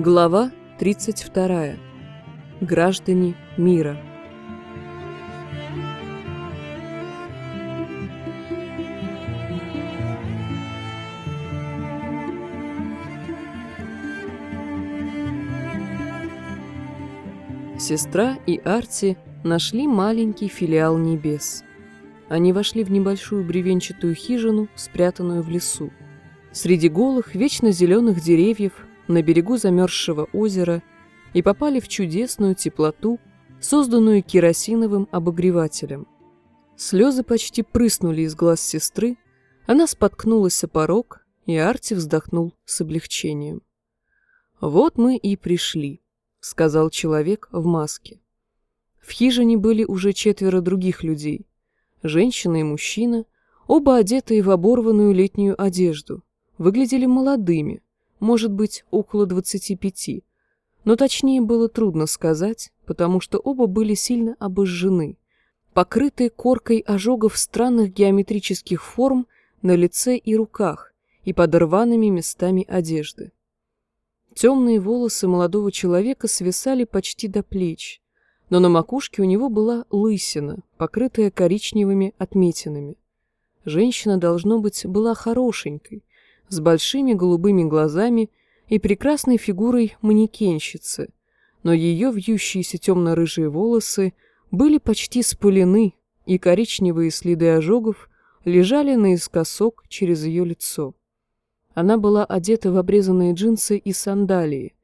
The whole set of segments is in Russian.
Глава 32. Граждане мира. Сестра и Арти нашли маленький филиал небес. Они вошли в небольшую бревенчатую хижину, спрятанную в лесу. Среди голых, вечно зеленых деревьев на берегу замерзшего озера и попали в чудесную теплоту, созданную керосиновым обогревателем. Слезы почти прыснули из глаз сестры, она споткнулась о порог, и Арти вздохнул с облегчением. «Вот мы и пришли», — сказал человек в маске. В хижине были уже четверо других людей. Женщина и мужчина, оба одетые в оборванную летнюю одежду, выглядели молодыми, может быть, около 25. Но точнее было трудно сказать, потому что оба были сильно обожжены, покрытые коркой ожогов странных геометрических форм на лице и руках и под рваными местами одежды. Темные волосы молодого человека свисали почти до плеч, но на макушке у него была лысина, покрытая коричневыми отметинами. Женщина, должно быть, была хорошенькой, с большими голубыми глазами и прекрасной фигурой манекенщицы, но ее вьющиеся темно-рыжие волосы были почти спылены, и коричневые следы ожогов лежали наискосок через ее лицо. Она была одета в обрезанные джинсы и сандалии,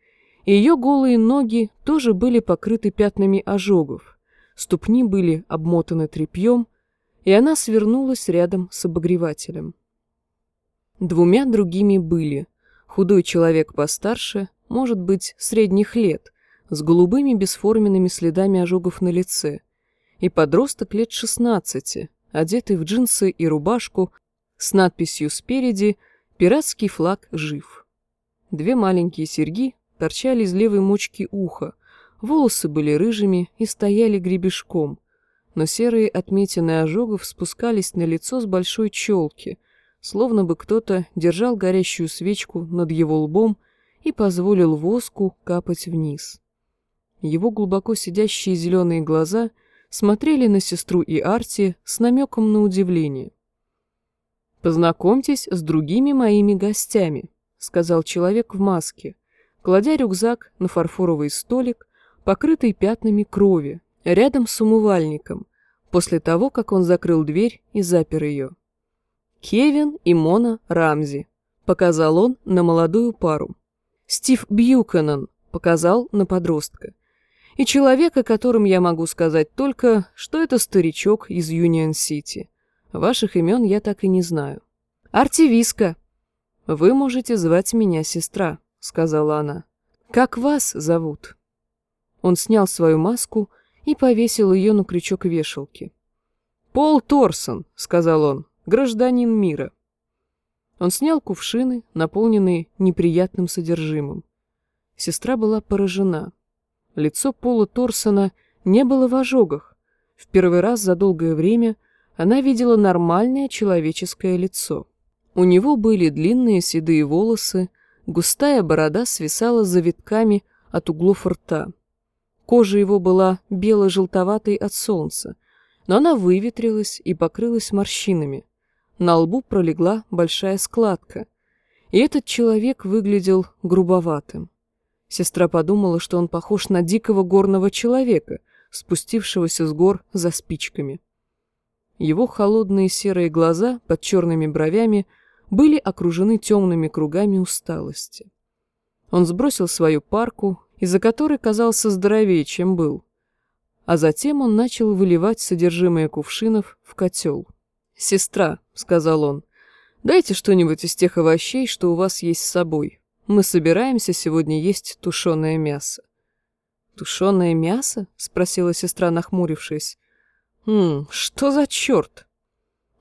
ее голые ноги тоже были покрыты пятнами ожогов, ступни были обмотаны тряпьем, и она свернулась рядом с обогревателем. Двумя другими были худой человек постарше, может быть, средних лет, с голубыми бесформенными следами ожогов на лице, и подросток лет 16, одетый в джинсы и рубашку с надписью спереди «Пиратский флаг жив». Две маленькие серьги торчали из левой мочки уха, волосы были рыжими и стояли гребешком, но серые отметины ожогов спускались на лицо с большой челки, словно бы кто-то держал горящую свечку над его лбом и позволил воску капать вниз. Его глубоко сидящие зеленые глаза смотрели на сестру и Арти с намеком на удивление. «Познакомьтесь с другими моими гостями», — сказал человек в маске, кладя рюкзак на фарфоровый столик, покрытый пятнами крови, рядом с умывальником, после того, как он закрыл дверь и запер ее. Кевин и Мона Рамзи, показал он на молодую пару. Стив Бьюкенен показал на подростка. И человека, которым я могу сказать только, что это старичок из Юнион-Сити. Ваших имен я так и не знаю. Артивиска. Вы можете звать меня сестра, сказала она. Как вас зовут? Он снял свою маску и повесил ее на крючок вешалки. «Пол Торсон», — сказал он, гражданин мира. Он снял кувшины, наполненные неприятным содержимым. Сестра была поражена. Лицо Пола Торсона не было в ожогах. В первый раз за долгое время она видела нормальное человеческое лицо. У него были длинные седые волосы, густая борода свисала завитками от углов рта. Кожа его была бело-желтоватой от солнца, но она выветрилась и покрылась морщинами. На лбу пролегла большая складка, и этот человек выглядел грубоватым. Сестра подумала, что он похож на дикого горного человека, спустившегося с гор за спичками. Его холодные серые глаза под черными бровями были окружены темными кругами усталости. Он сбросил свою парку, из-за которой казался здоровее, чем был, а затем он начал выливать содержимое кувшинов в котел. «Сестра», — сказал он, — «дайте что-нибудь из тех овощей, что у вас есть с собой. Мы собираемся сегодня есть тушеное мясо». «Тушеное мясо?» — спросила сестра, нахмурившись. «Хм, что за черт?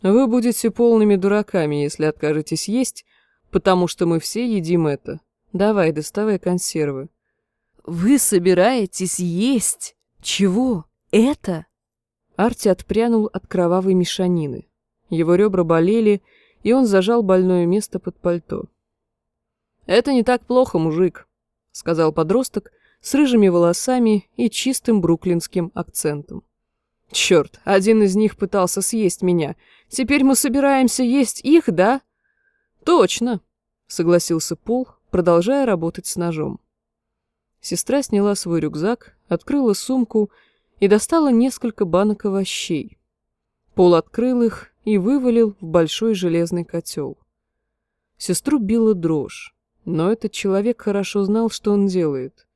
Вы будете полными дураками, если откажетесь есть, потому что мы все едим это. Давай, доставай консервы». «Вы собираетесь есть? Чего? Это?» Арти отпрянул от кровавой мешанины. Его ребра болели, и он зажал больное место под пальто. «Это не так плохо, мужик», — сказал подросток с рыжими волосами и чистым бруклинским акцентом. Черт, один из них пытался съесть меня. Теперь мы собираемся есть их, да? Точно, согласился Пол, продолжая работать с ножом. Сестра сняла свой рюкзак, открыла сумку и достала несколько банок овощей. Пол открыл их и вывалил в большой железный котел. Сестру била дрожь, но этот человек хорошо знал, что он делает.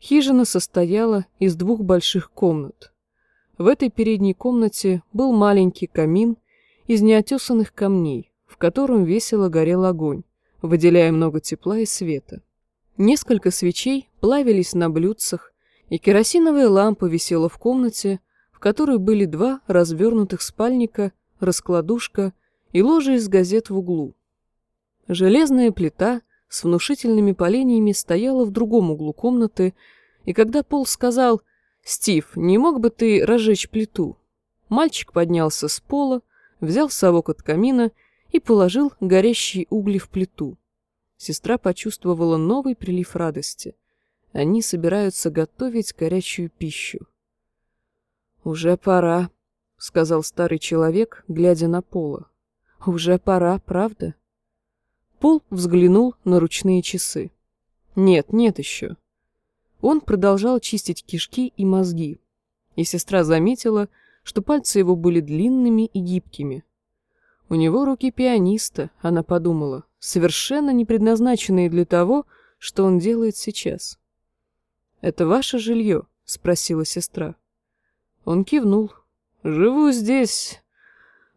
Хижина состояла из двух больших комнат. В этой передней комнате был маленький камин из неотесанных камней, в котором весело горел огонь, выделяя много тепла и света. Несколько свечей плавились на блюдцах, и керосиновая лампа висела в комнате, в которой были два развернутых спальника, раскладушка и ложе из газет в углу. Железная плита с внушительными поленьями стояла в другом углу комнаты, и когда Пол сказал «Стив, не мог бы ты разжечь плиту?» Мальчик поднялся с пола, взял совок от камина и положил горящие угли в плиту. Сестра почувствовала новый прилив радости. Они собираются готовить горячую пищу. «Уже пора», — сказал старый человек, глядя на Пола. «Уже пора, правда?» Пол взглянул на ручные часы. «Нет, нет еще». Он продолжал чистить кишки и мозги, и сестра заметила, что пальцы его были длинными и гибкими. У него руки пианиста, она подумала, совершенно не предназначенные для того, что он делает сейчас. «Это ваше жилье?» — спросила сестра. Он кивнул. «Живу здесь...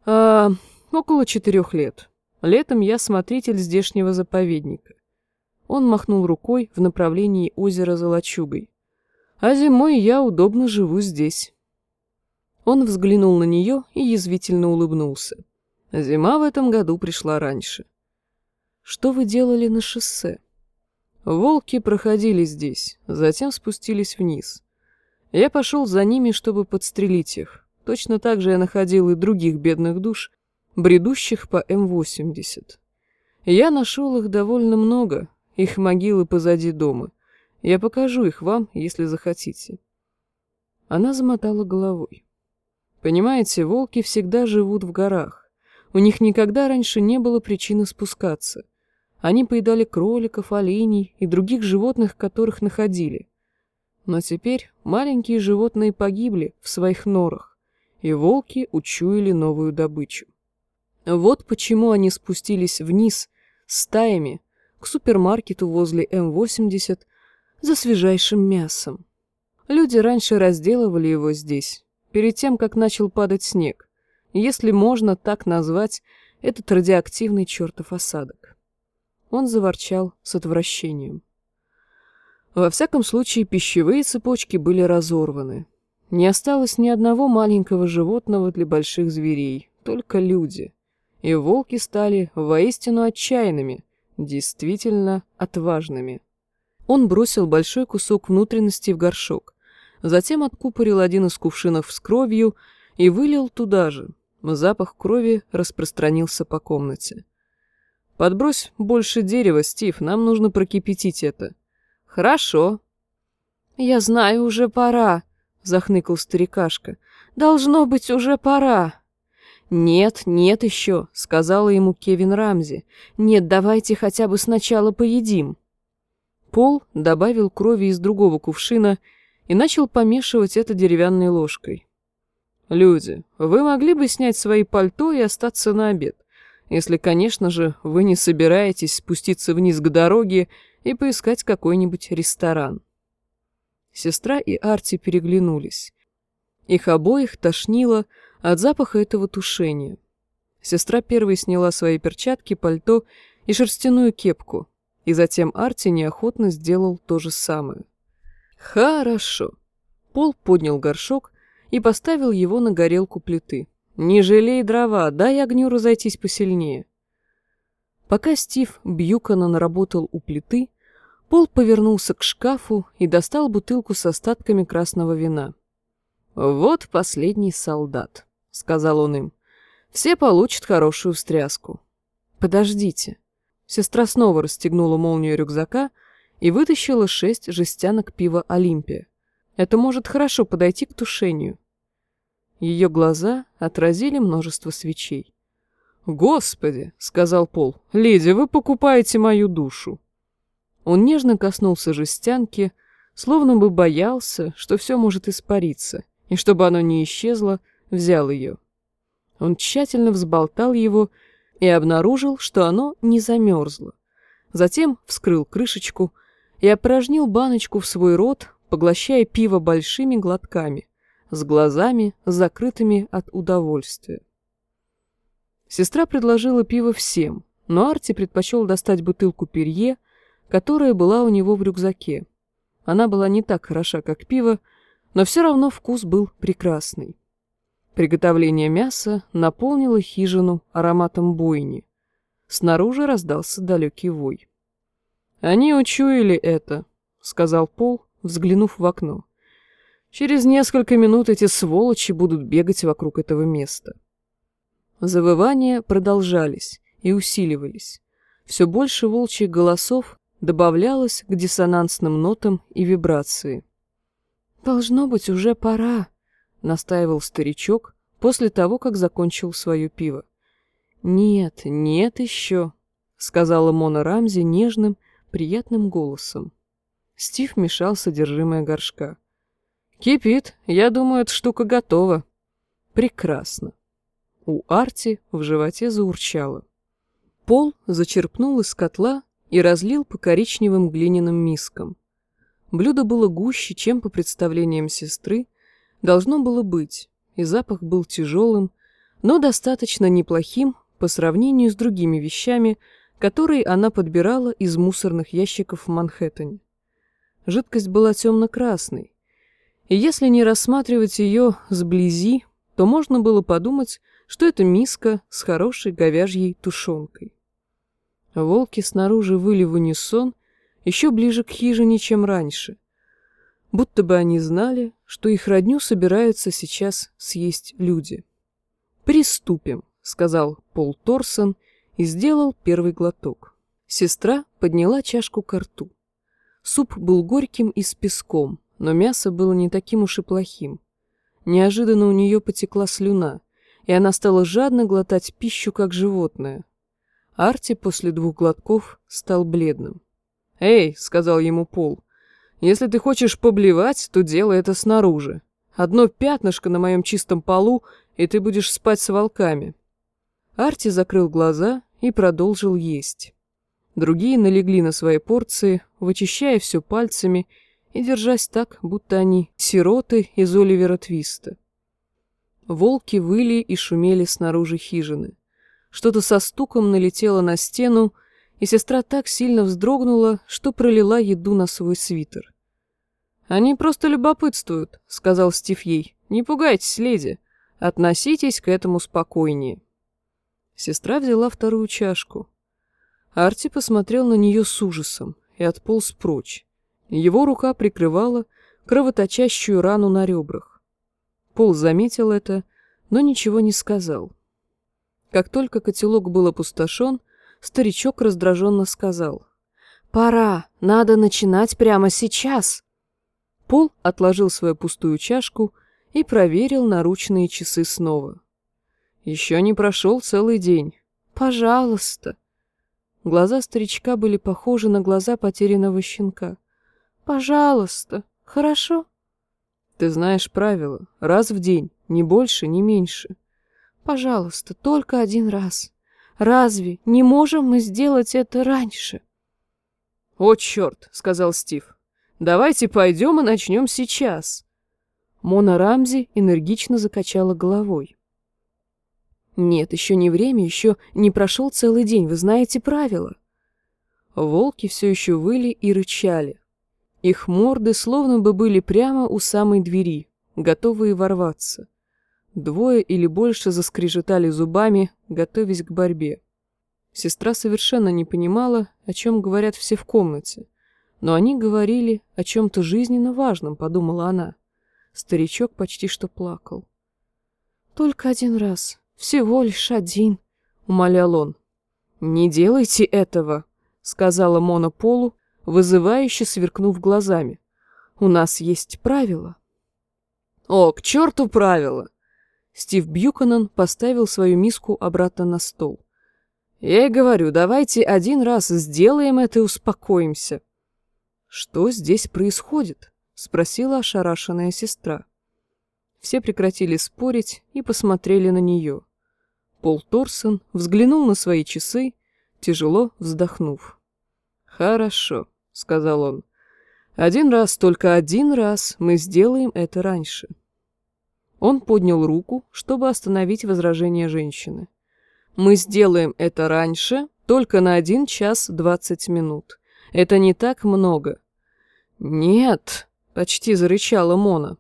А, около четырех лет». Летом я смотритель здешнего заповедника. Он махнул рукой в направлении озера за лачугой. А зимой я удобно живу здесь. Он взглянул на нее и язвительно улыбнулся. Зима в этом году пришла раньше. Что вы делали на шоссе? Волки проходили здесь, затем спустились вниз. Я пошел за ними, чтобы подстрелить их. Точно так же я находил и других бедных душ, бредущих по М-80. Я нашел их довольно много, их могилы позади дома. Я покажу их вам, если захотите. Она замотала головой. Понимаете, волки всегда живут в горах. У них никогда раньше не было причины спускаться. Они поедали кроликов, оленей и других животных, которых находили. Но теперь маленькие животные погибли в своих норах, и волки учуяли новую добычу. Вот почему они спустились вниз стаями к супермаркету возле М-80 за свежайшим мясом. Люди раньше разделывали его здесь, перед тем, как начал падать снег, если можно так назвать этот радиоактивный чертов осадок. Он заворчал с отвращением. Во всяком случае, пищевые цепочки были разорваны. Не осталось ни одного маленького животного для больших зверей, только люди и волки стали воистину отчаянными, действительно отважными. Он бросил большой кусок внутренности в горшок, затем откупорил один из кувшинов с кровью и вылил туда же. Запах крови распространился по комнате. «Подбрось больше дерева, Стив, нам нужно прокипятить это». «Хорошо». «Я знаю, уже пора», — захныкал старикашка. «Должно быть, уже пора». «Нет, нет еще», — сказала ему Кевин Рамзи. «Нет, давайте хотя бы сначала поедим». Пол добавил крови из другого кувшина и начал помешивать это деревянной ложкой. «Люди, вы могли бы снять свои пальто и остаться на обед, если, конечно же, вы не собираетесь спуститься вниз к дороге и поискать какой-нибудь ресторан». Сестра и Арти переглянулись. Их обоих тошнило, от запаха этого тушения. Сестра первой сняла свои перчатки, пальто и шерстяную кепку, и затем Арти неохотно сделал то же самое. «Хорошо». Пол поднял горшок и поставил его на горелку плиты. «Не жалей дрова, дай огню разойтись посильнее». Пока Стив Бьюканан работал у плиты, Пол повернулся к шкафу и достал бутылку с остатками красного вина. «Вот последний солдат» сказал он им. Все получат хорошую встряску. Подождите. Сестра снова расстегнула молнию рюкзака и вытащила шесть жестянок пива «Олимпия». Это может хорошо подойти к тушению. Ее глаза отразили множество свечей. «Господи!» — сказал Пол. «Леди, вы покупаете мою душу!» Он нежно коснулся жестянки, словно бы боялся, что все может испариться, и чтобы оно не исчезло, взял ее. Он тщательно взболтал его и обнаружил, что оно не замерзло. Затем вскрыл крышечку и опорожнил баночку в свой рот, поглощая пиво большими глотками, с глазами, закрытыми от удовольствия. Сестра предложила пиво всем, но Арти предпочел достать бутылку перье, которая была у него в рюкзаке. Она была не так хороша, как пиво, но все равно вкус был прекрасный. Приготовление мяса наполнило хижину ароматом бойни. Снаружи раздался далекий вой. «Они учуяли это», — сказал Пол, взглянув в окно. «Через несколько минут эти сволочи будут бегать вокруг этого места». Завывания продолжались и усиливались. Все больше волчьих голосов добавлялось к диссонансным нотам и вибрации. «Должно быть, уже пора», — настаивал старичок после того, как закончил свое пиво. «Нет, нет еще», — сказала Мона Рамзи нежным, приятным голосом. Стив мешал содержимое горшка. «Кипит. Я думаю, эта штука готова». «Прекрасно». У Арти в животе заурчало. Пол зачерпнул из котла и разлил по коричневым глиняным мискам. Блюдо было гуще, чем по представлениям сестры, должно было быть, и запах был тяжелым, но достаточно неплохим по сравнению с другими вещами, которые она подбирала из мусорных ящиков в Манхэттене. Жидкость была темно-красной, и если не рассматривать ее сблизи, то можно было подумать, что это миска с хорошей говяжьей тушенкой. Волки снаружи выли в унисон еще ближе к хижине, чем раньше, будто бы они знали, что их родню собираются сейчас съесть люди. «Приступим», — сказал Пол Торсон и сделал первый глоток. Сестра подняла чашку к рту. Суп был горьким и с песком, но мясо было не таким уж и плохим. Неожиданно у нее потекла слюна, и она стала жадно глотать пищу, как животное. Арти после двух глотков стал бледным. «Эй», — сказал ему Пол, — «если ты хочешь поблевать, то делай это снаружи. Одно пятнышко на моем чистом полу, и ты будешь спать с волками». Арти закрыл глаза и продолжил есть. Другие налегли на свои порции, вычищая все пальцами и держась так, будто они сироты из Оливера Твиста. Волки выли и шумели снаружи хижины. Что-то со стуком налетело на стену, и сестра так сильно вздрогнула, что пролила еду на свой свитер. «Они просто любопытствуют», — сказал Стив ей. «Не пугайтесь, леди. Относитесь к этому спокойнее». Сестра взяла вторую чашку. Арти посмотрел на нее с ужасом и отполз прочь. Его рука прикрывала кровоточащую рану на ребрах. Пол заметил это, но ничего не сказал. Как только котелок был опустошен, старичок раздраженно сказал. «Пора, надо начинать прямо сейчас!» Пол отложил свою пустую чашку и проверил наручные часы снова. Еще не прошел целый день. Пожалуйста. Глаза старичка были похожи на глаза потерянного щенка. Пожалуйста, хорошо? Ты знаешь правила. Раз в день, ни больше, ни меньше. Пожалуйста, только один раз. Разве не можем мы сделать это раньше? О, черт, сказал Стив. Давайте пойдем и начнем сейчас. Мона Рамзи энергично закачала головой. Нет, еще не время, еще не прошел целый день, вы знаете правила. Волки все еще выли и рычали. Их морды словно бы были прямо у самой двери, готовые ворваться. Двое или больше заскрежетали зубами, готовясь к борьбе. Сестра совершенно не понимала, о чем говорят все в комнате. Но они говорили о чем-то жизненно важном, подумала она. Старичок почти что плакал. «Только один раз», «Всего лишь один», — умолял он. «Не делайте этого», — сказала Мона Полу, вызывающе сверкнув глазами. «У нас есть правила». «О, к черту правила!» Стив Бьюканан поставил свою миску обратно на стол. «Я и говорю, давайте один раз сделаем это и успокоимся». «Что здесь происходит?» — спросила ошарашенная сестра. Все прекратили спорить и посмотрели на нее. Пол Торсон взглянул на свои часы, тяжело вздохнув. «Хорошо», — сказал он. «Один раз, только один раз мы сделаем это раньше». Он поднял руку, чтобы остановить возражение женщины. «Мы сделаем это раньше, только на один час двадцать минут. Это не так много». «Нет», — почти зарычала Мона.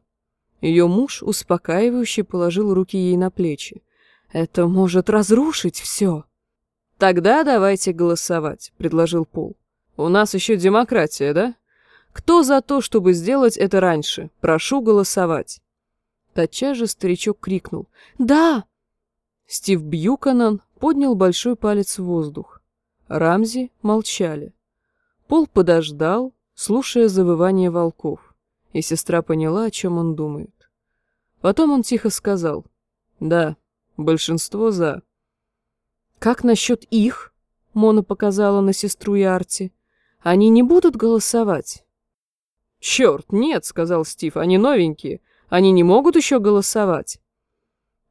Ее муж успокаивающе положил руки ей на плечи. «Это может разрушить все». «Тогда давайте голосовать», — предложил Пол. «У нас еще демократия, да? Кто за то, чтобы сделать это раньше? Прошу голосовать». Тотчас же старичок крикнул «Да!». Стив Бьюканан поднял большой палец в воздух. Рамзи молчали. Пол подождал, слушая завывание волков, и сестра поняла, о чем он думает. Потом он тихо сказал. «Да, большинство за». «Как насчет их?» — Мона показала на сестру и Арти. «Они не будут голосовать?» «Черт, нет», — сказал Стив, — «они новенькие. Они не могут еще голосовать».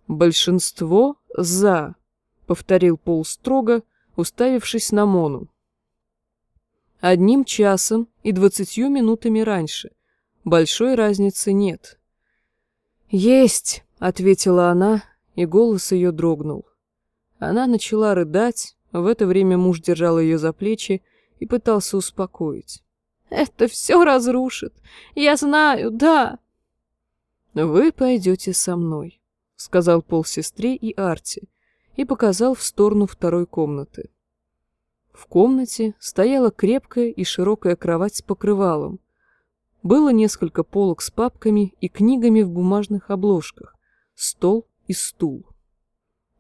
«Большинство за», — повторил Пол строго, уставившись на Мону. «Одним часом и двадцатью минутами раньше. Большой разницы нет». «Есть!» — ответила она, и голос ее дрогнул. Она начала рыдать, в это время муж держал ее за плечи и пытался успокоить. «Это все разрушит! Я знаю, да!» «Вы пойдете со мной», — сказал Пол сестре и Арти, и показал в сторону второй комнаты. В комнате стояла крепкая и широкая кровать с покрывалом, было несколько полок с папками и книгами в бумажных обложках, стол и стул.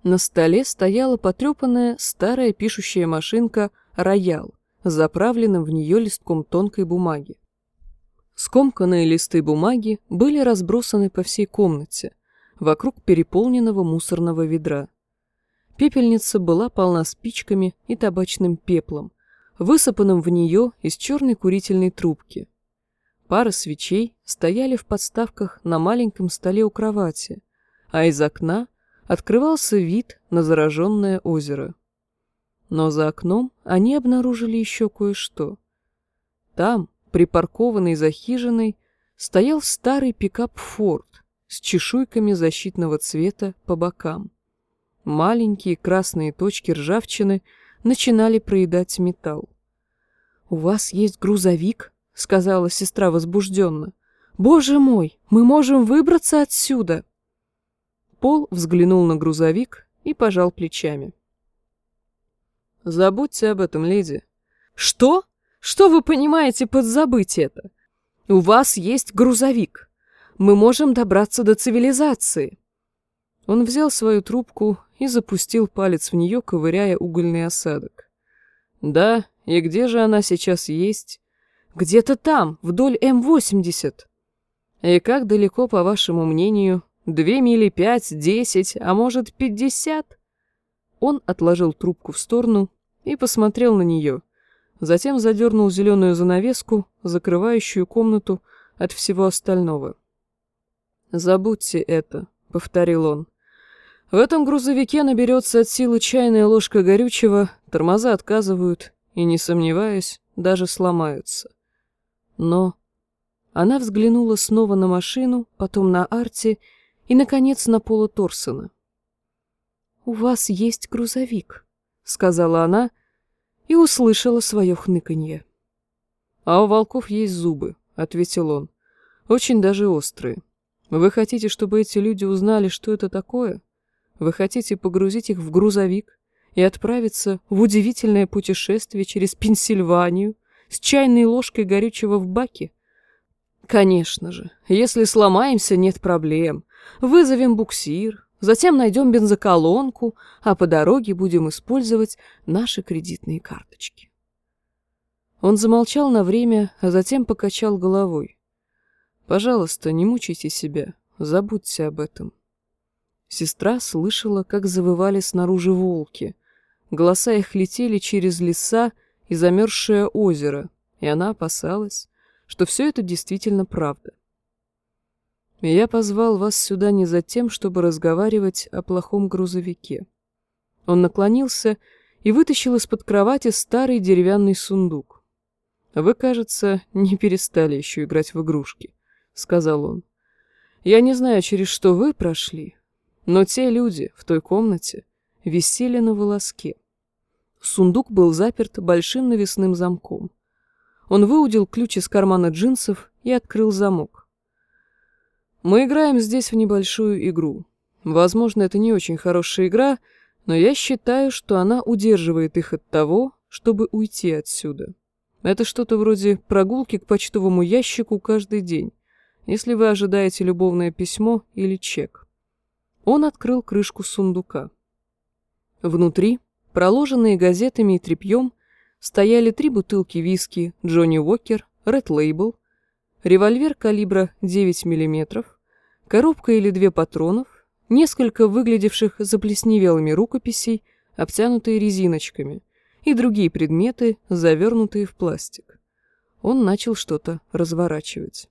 На столе стояла потрепанная старая пишущая машинка «Роял», заправленным в нее листком тонкой бумаги. Скомканные листы бумаги были разбросаны по всей комнате, вокруг переполненного мусорного ведра. Пепельница была полна спичками и табачным пеплом, высыпанным в нее из черной курительной трубки. Пара свечей стояли в подставках на маленьком столе у кровати, а из окна открывался вид на зараженное озеро. Но за окном они обнаружили еще кое-что. Там, припаркованный за хижиной, стоял старый пикап «Форд» с чешуйками защитного цвета по бокам. Маленькие красные точки ржавчины начинали проедать металл. «У вас есть грузовик?» — сказала сестра возбужденно. «Боже мой, мы можем выбраться отсюда!» Пол взглянул на грузовик и пожал плечами. «Забудьте об этом, леди». «Что? Что вы понимаете под забыть это? У вас есть грузовик. Мы можем добраться до цивилизации». Он взял свою трубку и запустил палец в нее, ковыряя угольный осадок. «Да, и где же она сейчас есть?» Где-то там, вдоль М-80. И как далеко, по вашему мнению, две мили пять, десять, а может пятьдесят? Он отложил трубку в сторону и посмотрел на нее. Затем задернул зеленую занавеску, закрывающую комнату от всего остального. «Забудьте это», — повторил он. «В этом грузовике наберется от силы чайная ложка горючего, тормоза отказывают и, не сомневаюсь, даже сломаются. Но... Она взглянула снова на машину, потом на Арти и, наконец, на Пола Торсона. «У вас есть грузовик», — сказала она и услышала свое хныканье. «А у волков есть зубы», — ответил он. «Очень даже острые. Вы хотите, чтобы эти люди узнали, что это такое? Вы хотите погрузить их в грузовик и отправиться в удивительное путешествие через Пенсильванию, с чайной ложкой горючего в баке? Конечно же, если сломаемся, нет проблем. Вызовем буксир, затем найдем бензоколонку, а по дороге будем использовать наши кредитные карточки. Он замолчал на время, а затем покачал головой. «Пожалуйста, не мучайте себя, забудьте об этом». Сестра слышала, как завывали снаружи волки. Голоса их летели через леса и замерзшее озеро, и она опасалась, что все это действительно правда. Я позвал вас сюда не за тем, чтобы разговаривать о плохом грузовике. Он наклонился и вытащил из-под кровати старый деревянный сундук. «Вы, кажется, не перестали еще играть в игрушки», — сказал он. «Я не знаю, через что вы прошли, но те люди в той комнате висели на волоске. Сундук был заперт большим навесным замком. Он выудил ключ из кармана джинсов и открыл замок. «Мы играем здесь в небольшую игру. Возможно, это не очень хорошая игра, но я считаю, что она удерживает их от того, чтобы уйти отсюда. Это что-то вроде прогулки к почтовому ящику каждый день, если вы ожидаете любовное письмо или чек. Он открыл крышку сундука. Внутри, проложенные газетами и тряпьем, стояли три бутылки виски Джонни Уокер, Ред Лейбл, револьвер калибра 9 мм, коробка или две патронов, несколько выглядевших заплесневелыми рукописей, обтянутые резиночками, и другие предметы, завернутые в пластик. Он начал что-то разворачивать.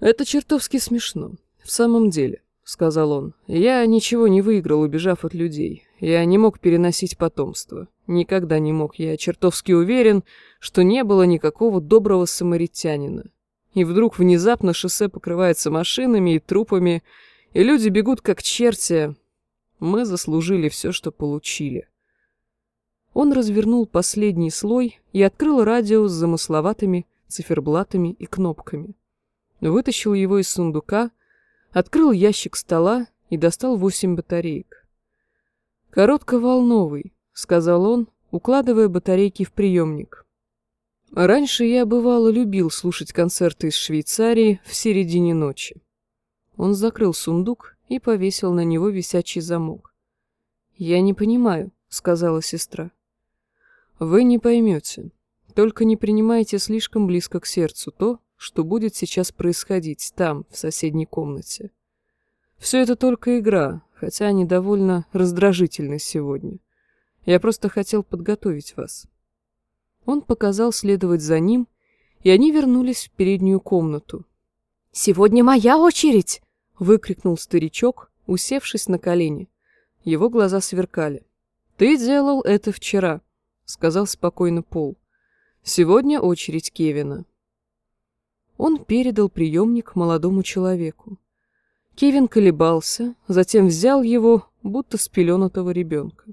«Это чертовски смешно. В самом деле. — сказал он. «Я ничего не выиграл, убежав от людей. Я не мог переносить потомство. Никогда не мог. Я чертовски уверен, что не было никакого доброго самаритянина. И вдруг внезапно шоссе покрывается машинами и трупами, и люди бегут как черти. Мы заслужили все, что получили». Он развернул последний слой и открыл радио с замысловатыми циферблатами и кнопками. Вытащил его из сундука — Открыл ящик стола и достал восемь батареек. «Коротковолновый», — сказал он, укладывая батарейки в приемник. Раньше я, бывало, любил слушать концерты из Швейцарии в середине ночи. Он закрыл сундук и повесил на него висячий замок. «Я не понимаю», — сказала сестра. «Вы не поймете. Только не принимайте слишком близко к сердцу то, что будет сейчас происходить там, в соседней комнате. Все это только игра, хотя они довольно раздражительны сегодня. Я просто хотел подготовить вас. Он показал следовать за ним, и они вернулись в переднюю комнату. «Сегодня моя очередь!» — выкрикнул старичок, усевшись на колени. Его глаза сверкали. «Ты делал это вчера», — сказал спокойно Пол. «Сегодня очередь Кевина». Он передал приемник молодому человеку. Кевин колебался, затем взял его, будто спеленутого ребенка.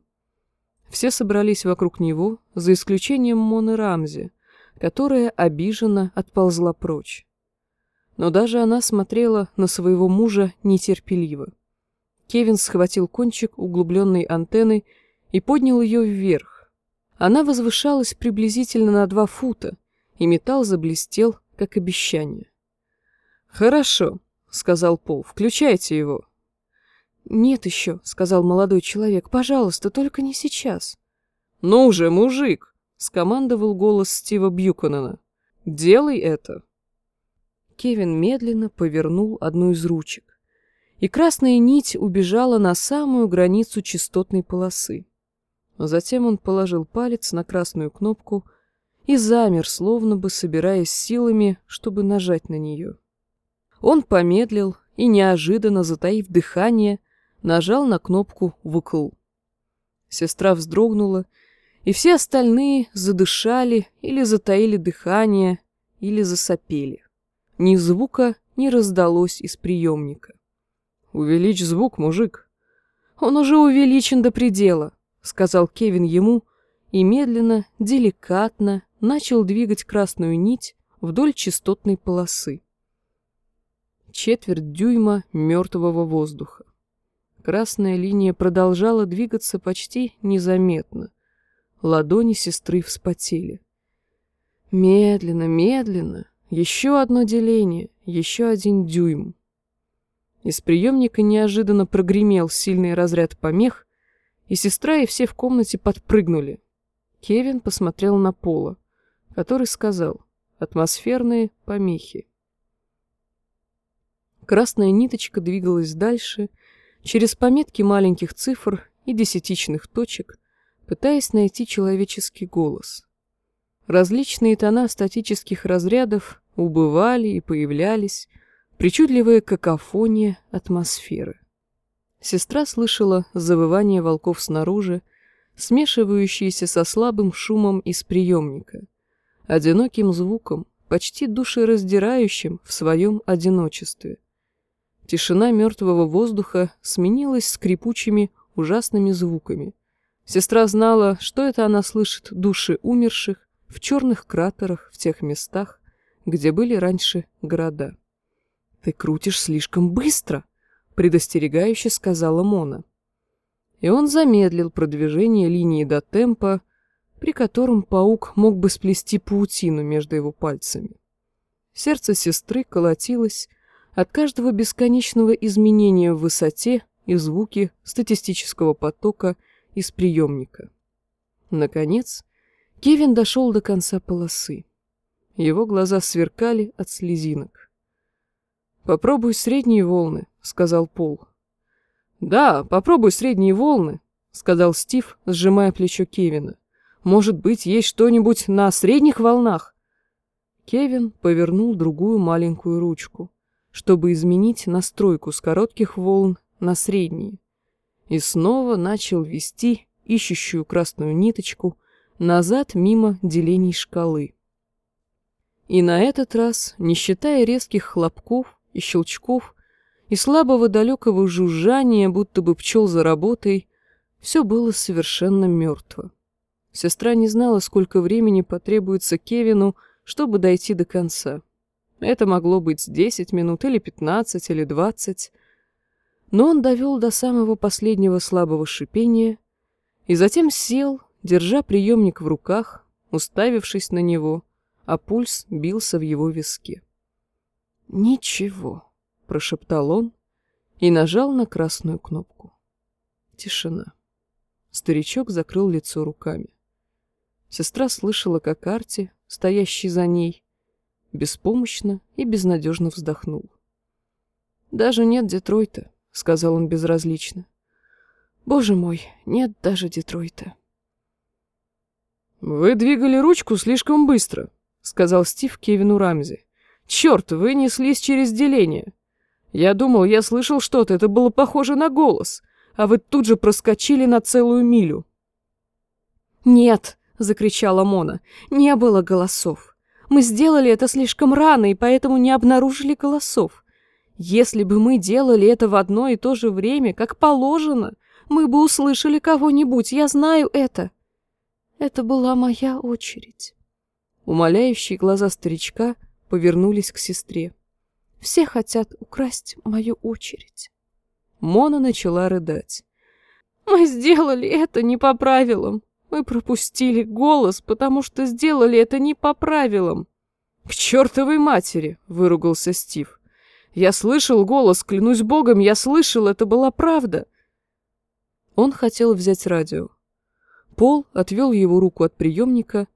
Все собрались вокруг него, за исключением Моны Рамзи, которая обиженно отползла прочь. Но даже она смотрела на своего мужа нетерпеливо. Кевин схватил кончик углубленной антенны и поднял ее вверх. Она возвышалась приблизительно на два фута, и металл заблестел, как обещание. «Хорошо», — сказал Пол, — «включайте его». «Нет еще», — сказал молодой человек, — «пожалуйста, только не сейчас». «Ну же, мужик!» — скомандовал голос Стива Бьюконена. «Делай это!» Кевин медленно повернул одну из ручек, и красная нить убежала на самую границу частотной полосы. Затем он положил палец на красную кнопку — и замер, словно бы собираясь силами, чтобы нажать на нее. Он помедлил и, неожиданно затаив дыхание, нажал на кнопку «выкл». Сестра вздрогнула, и все остальные задышали или затаили дыхание, или засопели. Ни звука не раздалось из приемника. «Увеличь звук, мужик!» «Он уже увеличен до предела», — сказал Кевин ему, и медленно, деликатно, начал двигать красную нить вдоль частотной полосы. Четверть дюйма мертвого воздуха. Красная линия продолжала двигаться почти незаметно. Ладони сестры вспотели. Медленно, медленно. Еще одно деление, еще один дюйм. Из приемника неожиданно прогремел сильный разряд помех, и сестра и все в комнате подпрыгнули. Кевин посмотрел на Пола. который сказал «атмосферные помехи». Красная ниточка двигалась дальше, через пометки маленьких цифр и десятичных точек, пытаясь найти человеческий голос. Различные тона статических разрядов убывали и появлялись, причудливая какофония атмосферы. Сестра слышала завывание волков снаружи, смешивающиеся со слабым шумом из приемника, одиноким звуком, почти душераздирающим в своем одиночестве. Тишина мертвого воздуха сменилась скрипучими, ужасными звуками. Сестра знала, что это она слышит души умерших в черных кратерах в тех местах, где были раньше города. «Ты крутишь слишком быстро», — предостерегающе сказала Мона. И он замедлил продвижение линии до темпа, при котором паук мог бы сплести паутину между его пальцами. Сердце сестры колотилось от каждого бесконечного изменения в высоте и звуке статистического потока из приемника. Наконец, Кевин дошел до конца полосы. Его глаза сверкали от слезинок. «Попробуй средние волны», — сказал Пол. «Да, попробуй средние волны», — сказал Стив, сжимая плечо Кевина. «Может быть, есть что-нибудь на средних волнах?» Кевин повернул другую маленькую ручку, чтобы изменить настройку с коротких волн на средние, и снова начал вести ищущую красную ниточку назад мимо делений шкалы. И на этот раз, не считая резких хлопков и щелчков, и слабого далекого жужжания, будто бы пчел за работой, все было совершенно мертво. Сестра не знала, сколько времени потребуется Кевину, чтобы дойти до конца. Это могло быть десять минут, или пятнадцать, или двадцать. Но он довел до самого последнего слабого шипения и затем сел, держа приемник в руках, уставившись на него, а пульс бился в его виске. «Ничего», прошептал он и нажал на красную кнопку. Тишина. Старичок закрыл лицо руками. Сестра слышала, как Арти, стоящий за ней, беспомощно и безнадежно вздохнул. «Даже нет Детройта», — сказал он безразлично. «Боже мой, нет даже Детройта». «Вы двигали ручку слишком быстро», — сказал Стив Кевину Рамзи. «Черт, вы неслись через деление. Я думал, я слышал что-то, это было похоже на голос, а вы тут же проскочили на целую милю. «Нет!» — закричала Мона. «Не было голосов. Мы сделали это слишком рано и поэтому не обнаружили голосов. Если бы мы делали это в одно и то же время, как положено, мы бы услышали кого-нибудь, я знаю это». Это была моя очередь. Умоляющие глаза старичка повернулись к сестре. Все хотят украсть мою очередь. Мона начала рыдать. Мы сделали это не по правилам. Мы пропустили голос, потому что сделали это не по правилам. К чертовой матери, выругался Стив. Я слышал голос, клянусь богом, я слышал, это была правда. Он хотел взять радио. Пол отвел его руку от приемника,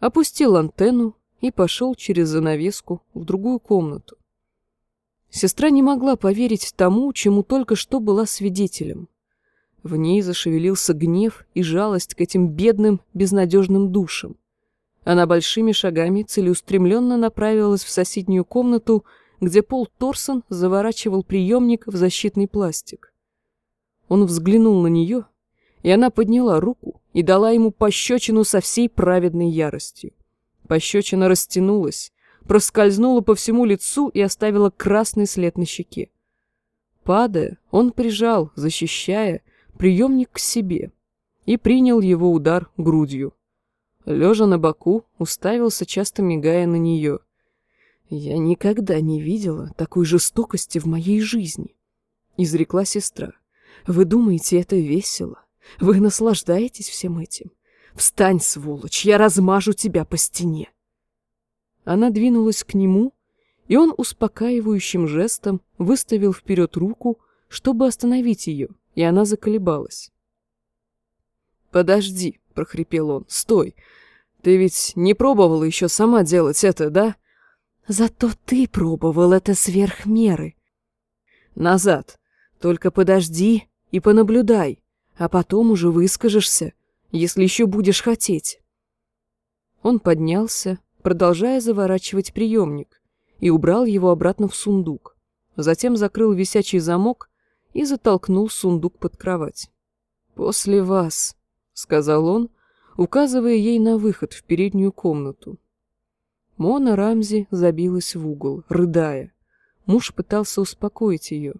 опустил антенну и пошел через занавеску в другую комнату. Сестра не могла поверить тому, чему только что была свидетелем. В ней зашевелился гнев и жалость к этим бедным, безнадежным душам. Она большими шагами целеустремленно направилась в соседнюю комнату, где Пол Торсон заворачивал приемник в защитный пластик. Он взглянул на нее, и она подняла руку и дала ему пощечину со всей праведной яростью. Пощечина растянулась, проскользнула по всему лицу и оставила красный след на щеке. Падая, он прижал, защищая, приемник к себе и принял его удар грудью. Лежа на боку, уставился, часто мигая на нее. «Я никогда не видела такой жестокости в моей жизни», — изрекла сестра. «Вы думаете, это весело? Вы наслаждаетесь всем этим? Встань, сволочь, я размажу тебя по стене!» Она двинулась к нему, и он успокаивающим жестом выставил вперед руку, чтобы остановить ее, и она заколебалась. «Подожди», — прохрипел он, — «стой! Ты ведь не пробовала еще сама делать это, да? Зато ты пробовал это сверх меры. Назад. Только подожди и понаблюдай, а потом уже выскажешься, если еще будешь хотеть. Он поднялся, продолжая заворачивать приемник, и убрал его обратно в сундук. Затем закрыл висячий замок и затолкнул сундук под кровать. «После вас», — сказал он, указывая ей на выход в переднюю комнату. Мона Рамзи забилась в угол, рыдая. Муж пытался успокоить ее.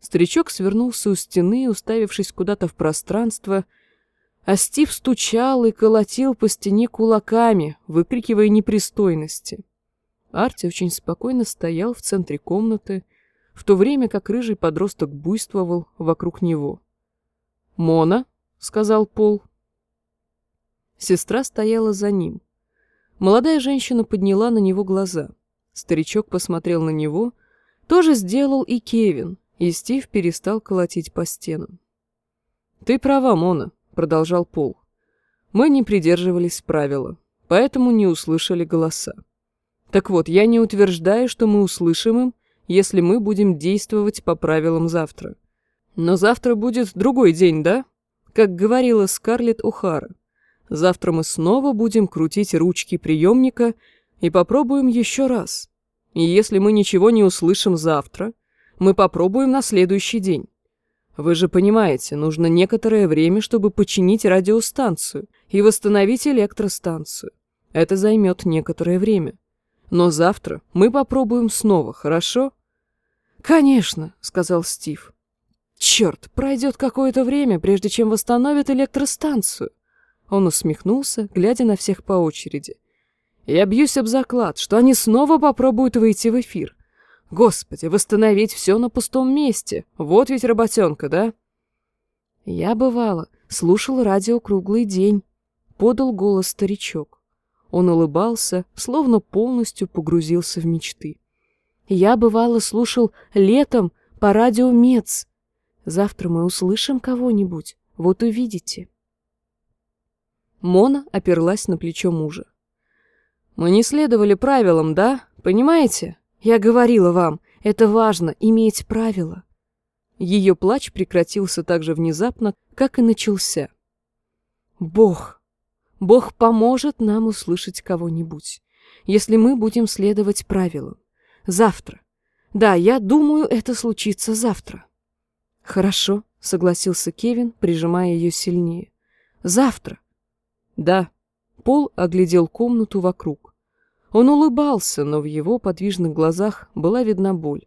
Старичок свернулся у стены, уставившись куда-то в пространство, а Стив стучал и колотил по стене кулаками, выкрикивая непристойности. Арти очень спокойно стоял в центре комнаты, в то время как рыжий подросток буйствовал вокруг него. «Мона», — сказал Пол. Сестра стояла за ним. Молодая женщина подняла на него глаза. Старичок посмотрел на него. Тоже сделал и Кевин, и Стив перестал колотить по стенам. «Ты права, Мона», — продолжал Пол. «Мы не придерживались правила, поэтому не услышали голоса. Так вот, я не утверждаю, что мы услышим им, если мы будем действовать по правилам завтра. Но завтра будет другой день, да? Как говорила Скарлетт О'Хара. Завтра мы снова будем крутить ручки приемника и попробуем еще раз. И если мы ничего не услышим завтра, мы попробуем на следующий день. Вы же понимаете, нужно некоторое время, чтобы починить радиостанцию и восстановить электростанцию. Это займет некоторое время. Но завтра мы попробуем снова, хорошо? Конечно, сказал Стив. Черт, пройдет какое-то время, прежде чем восстановят электростанцию. Он усмехнулся, глядя на всех по очереди. Я бьюсь об заклад, что они снова попробуют выйти в эфир. Господи, восстановить все на пустом месте. Вот ведь работенка, да? Я, бывало, слушал радио круглый день. Подал голос старичок. Он улыбался, словно полностью погрузился в мечты. Я, бывало, слушал летом по радио Мец. Завтра мы услышим кого-нибудь, вот увидите. Мона оперлась на плечо мужа. «Мы не следовали правилам, да? Понимаете? Я говорила вам, это важно, иметь правила». Ее плач прекратился так же внезапно, как и начался. «Бог, Бог поможет нам услышать кого-нибудь, если мы будем следовать правилам. Завтра. Да, я думаю, это случится завтра. Хорошо, согласился Кевин, прижимая ее сильнее. Завтра. Да. Пол оглядел комнату вокруг. Он улыбался, но в его подвижных глазах была видна боль.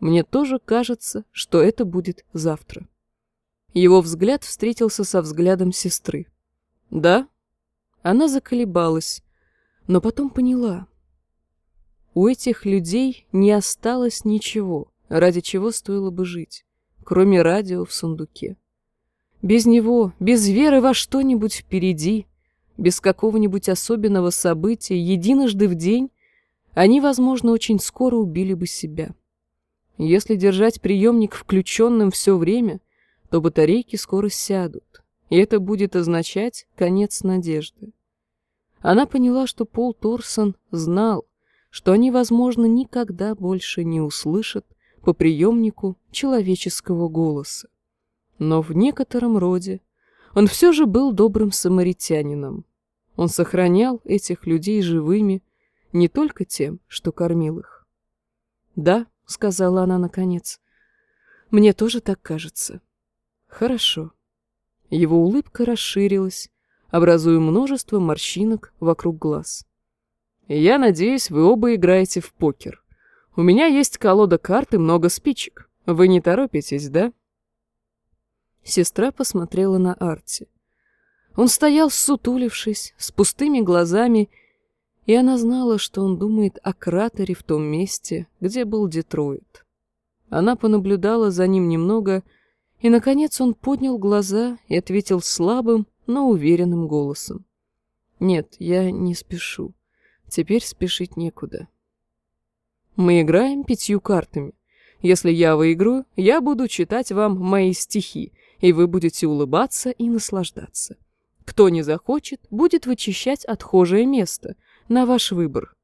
Мне тоже кажется, что это будет завтра. Его взгляд встретился со взглядом сестры. Да, она заколебалась, но потом поняла. У этих людей не осталось ничего, ради чего стоило бы жить, кроме радио в сундуке. Без него, без веры во что-нибудь впереди, без какого-нибудь особенного события, единожды в день, они, возможно, очень скоро убили бы себя. Если держать приемник включенным все время, то батарейки скоро сядут, и это будет означать конец надежды. Она поняла, что Пол Торсон знал, что они, возможно, никогда больше не услышат по приемнику человеческого голоса. Но в некотором роде он все же был добрым самаритянином. Он сохранял этих людей живыми не только тем, что кормил их. «Да», — сказала она наконец, — «мне тоже так кажется». «Хорошо». Его улыбка расширилась, образуя множество морщинок вокруг глаз. «Я надеюсь, вы оба играете в покер. У меня есть колода карт и много спичек. Вы не торопитесь, да?» Сестра посмотрела на Арти. Он стоял, сутулившись, с пустыми глазами, и она знала, что он думает о кратере в том месте, где был Детройт. Она понаблюдала за ним немного, и, наконец, он поднял глаза и ответил слабым, но уверенным голосом. «Нет, я не спешу. Теперь спешить некуда. Мы играем пятью картами. Если я выиграю, я буду читать вам мои стихи, и вы будете улыбаться и наслаждаться. Кто не захочет, будет вычищать отхожее место. На ваш выбор.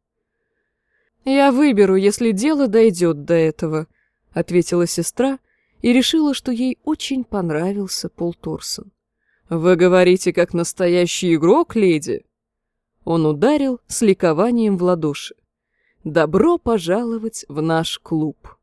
«Я выберу, если дело дойдет до этого», — ответила сестра и решила, что ей очень понравился Пол Торсон. «Вы говорите, как настоящий игрок, леди?» Он ударил с ликованием в ладоши. «Добро пожаловать в наш клуб!»